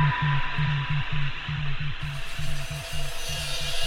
Thank you.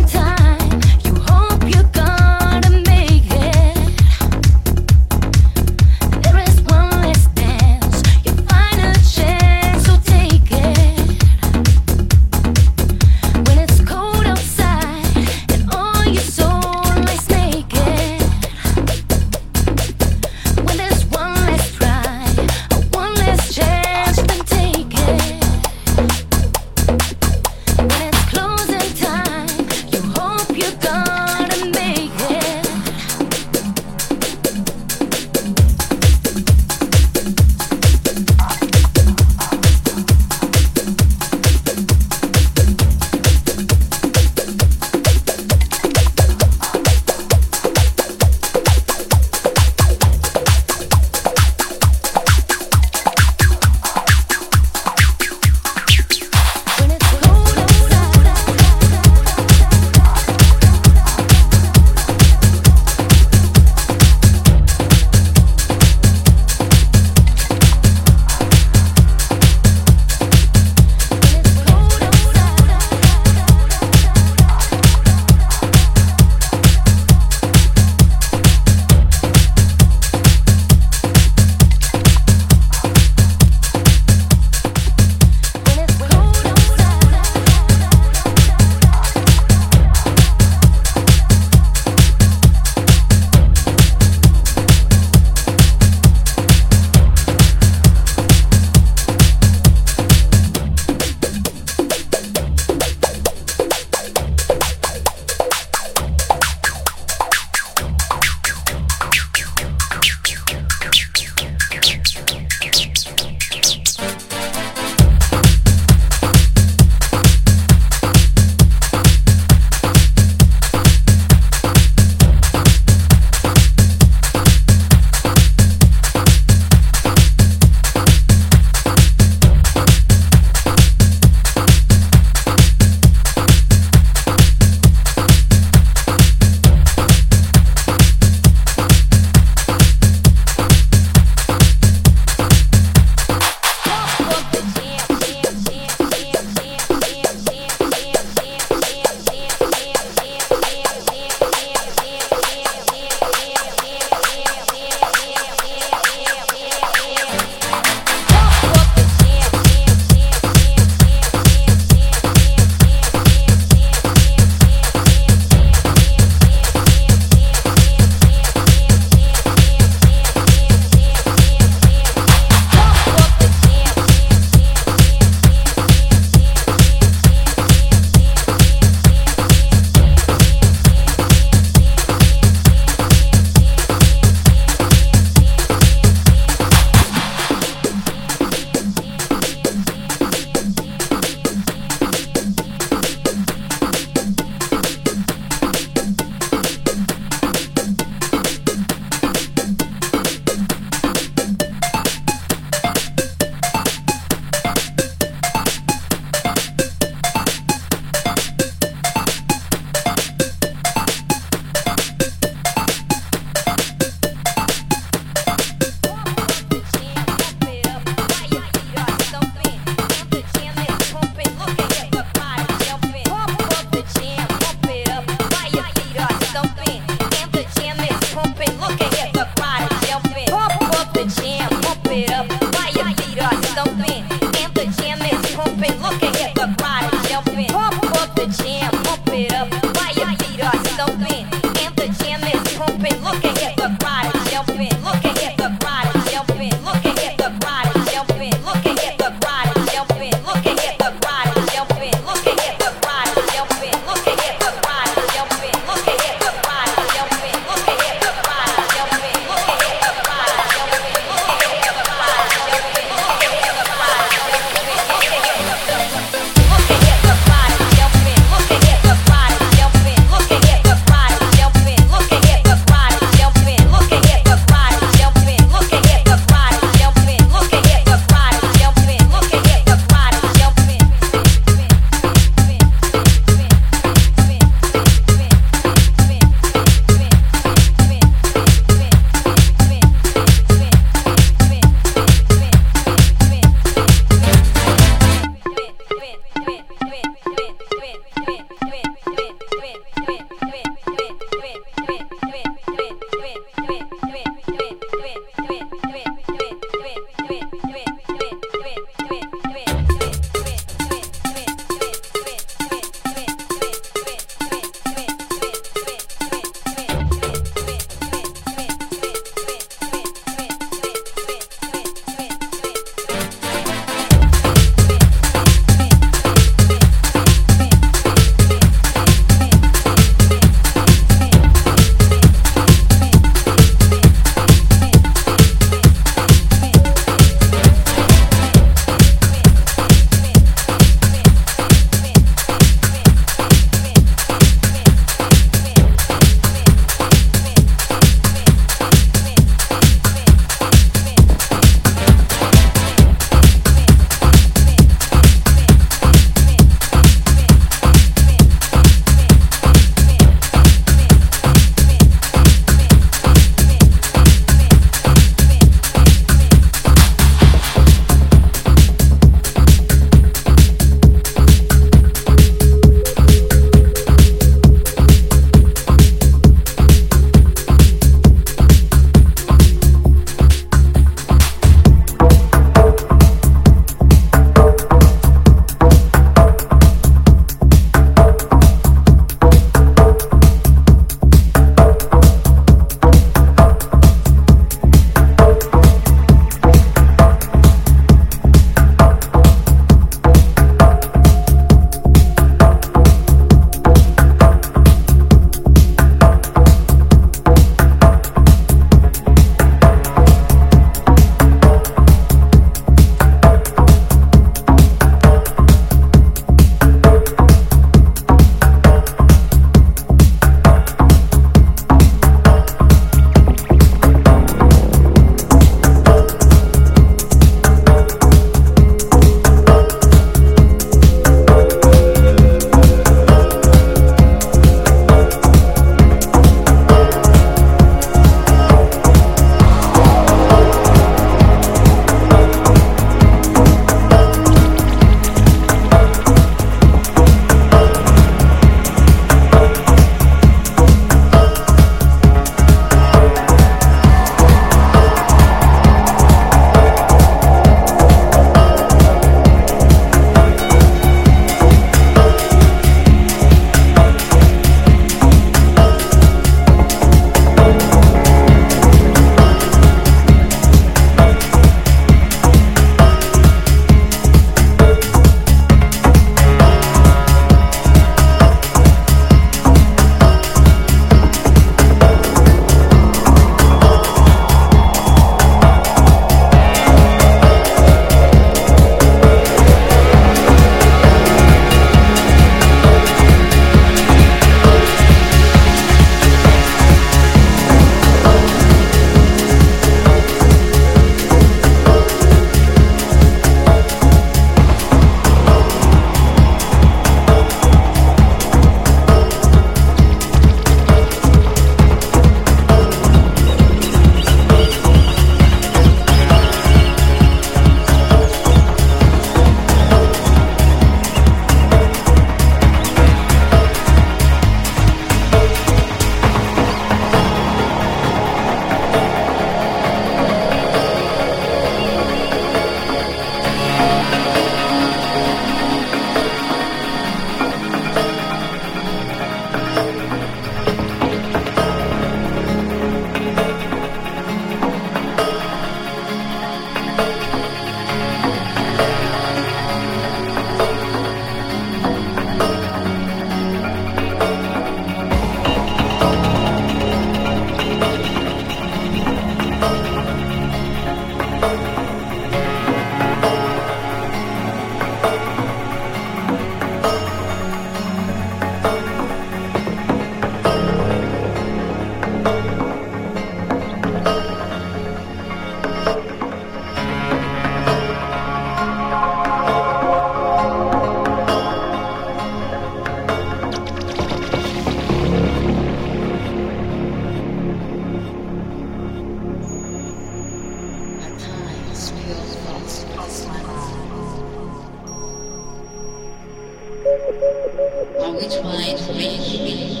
Are we trying to make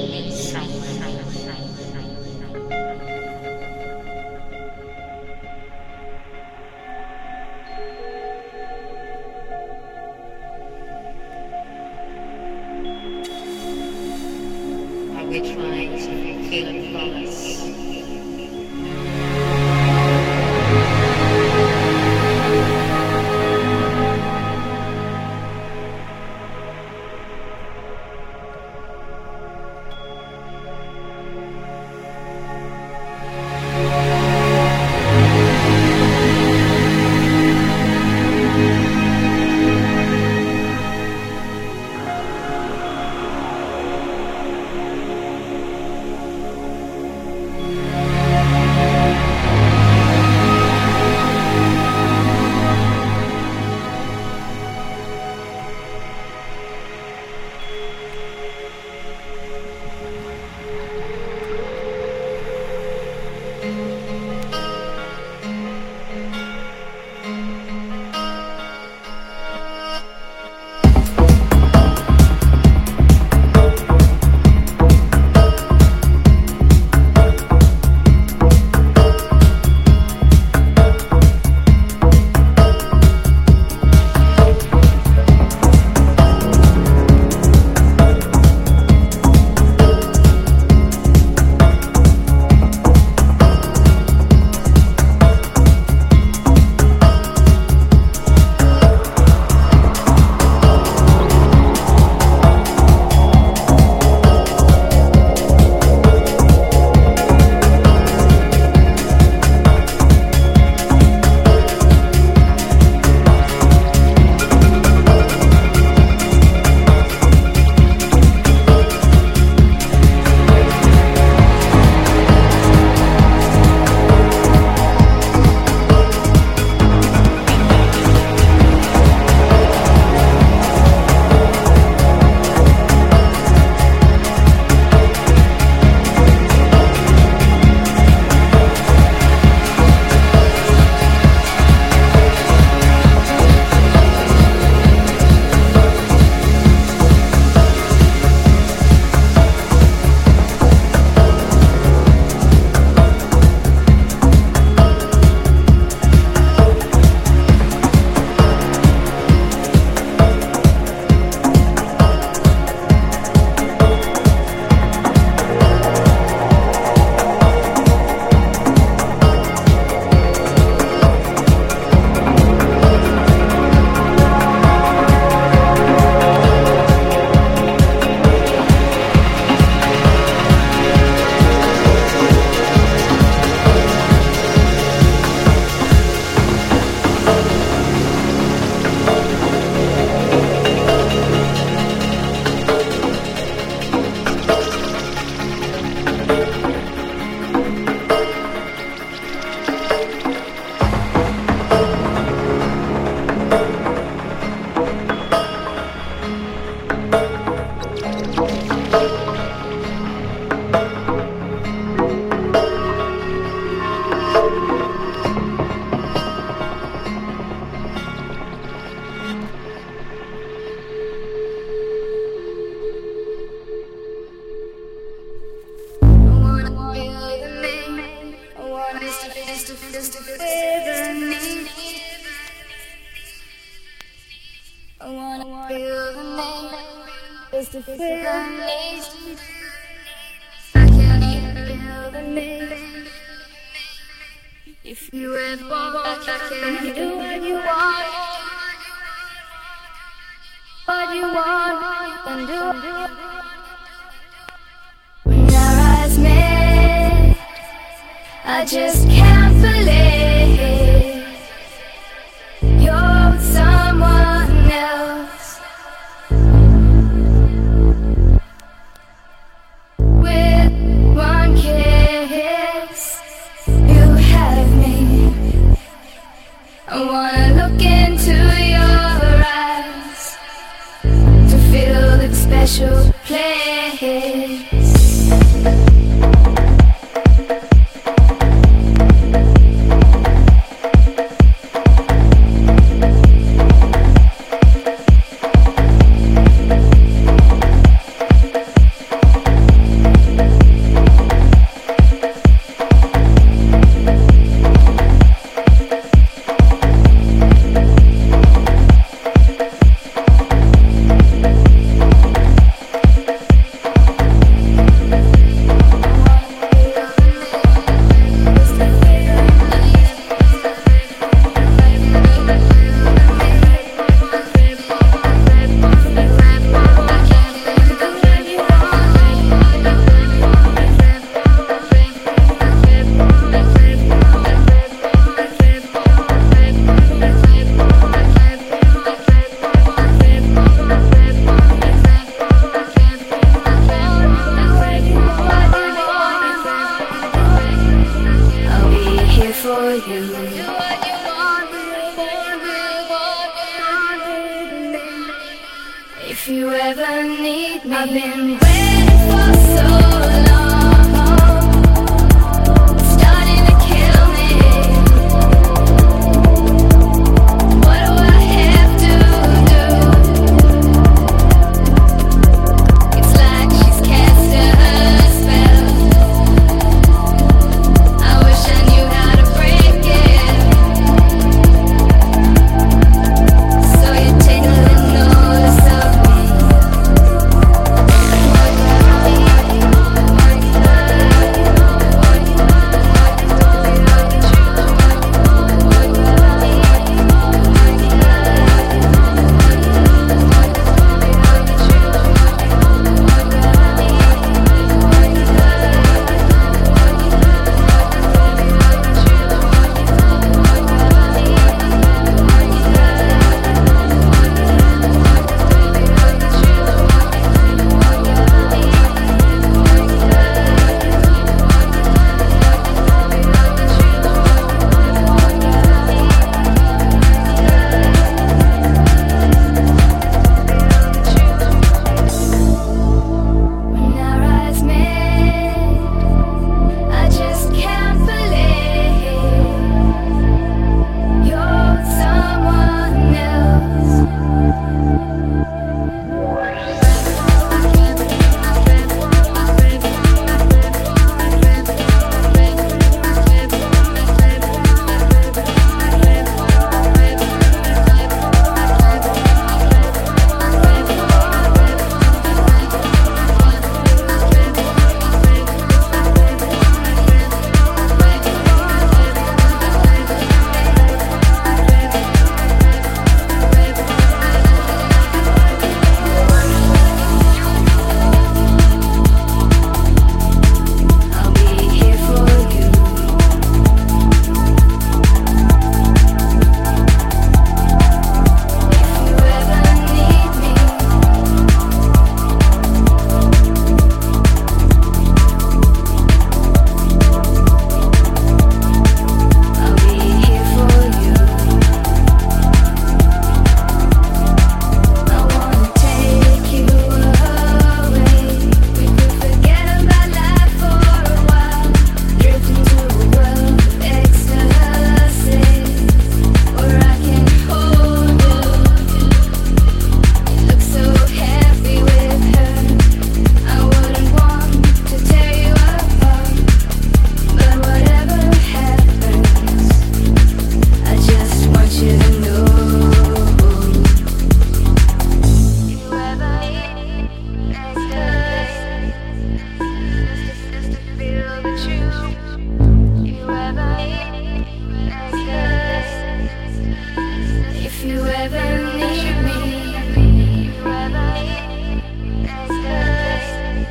if you ever need me, if you ever need ecstasy.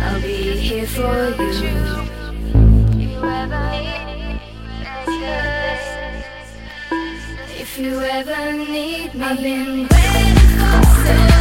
I'll be here for you. If you ever need me, I've been waiting for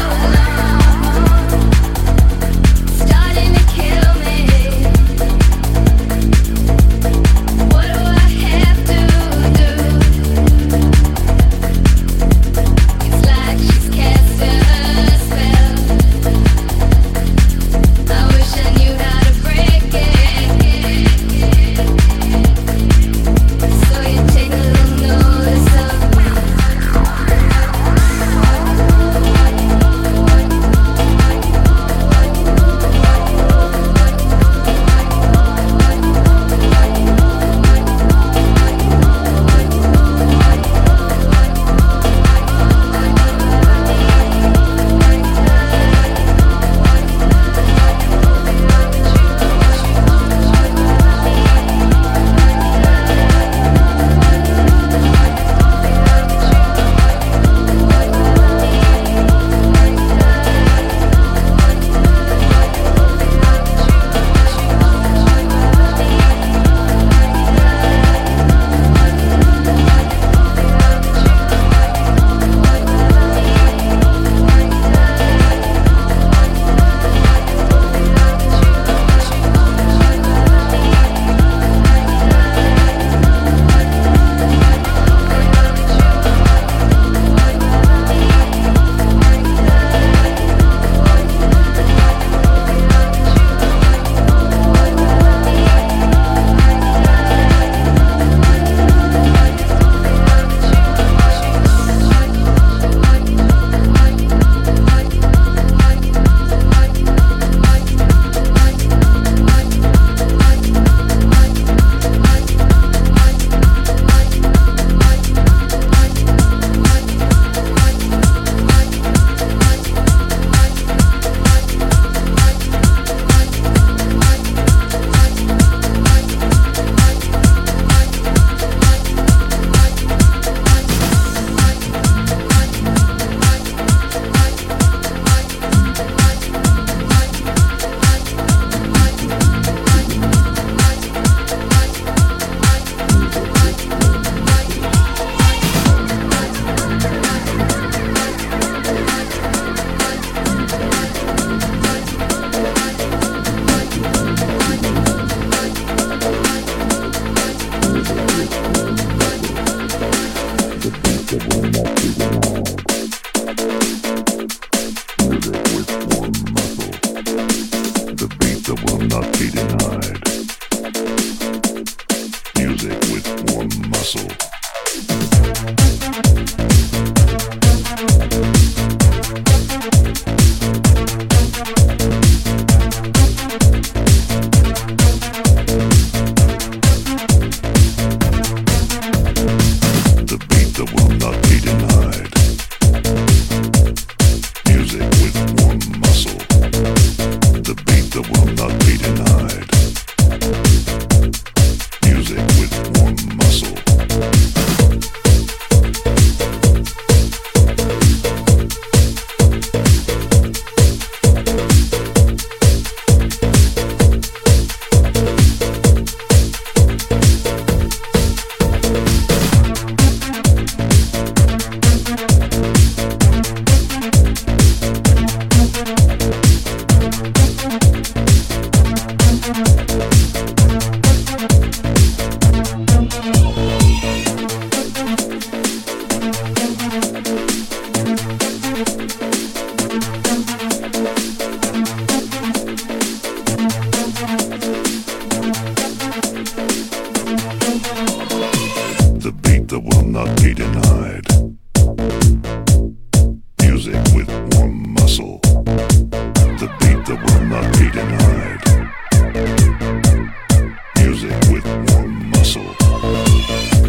Muscle.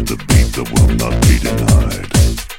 The beat that will not be denied.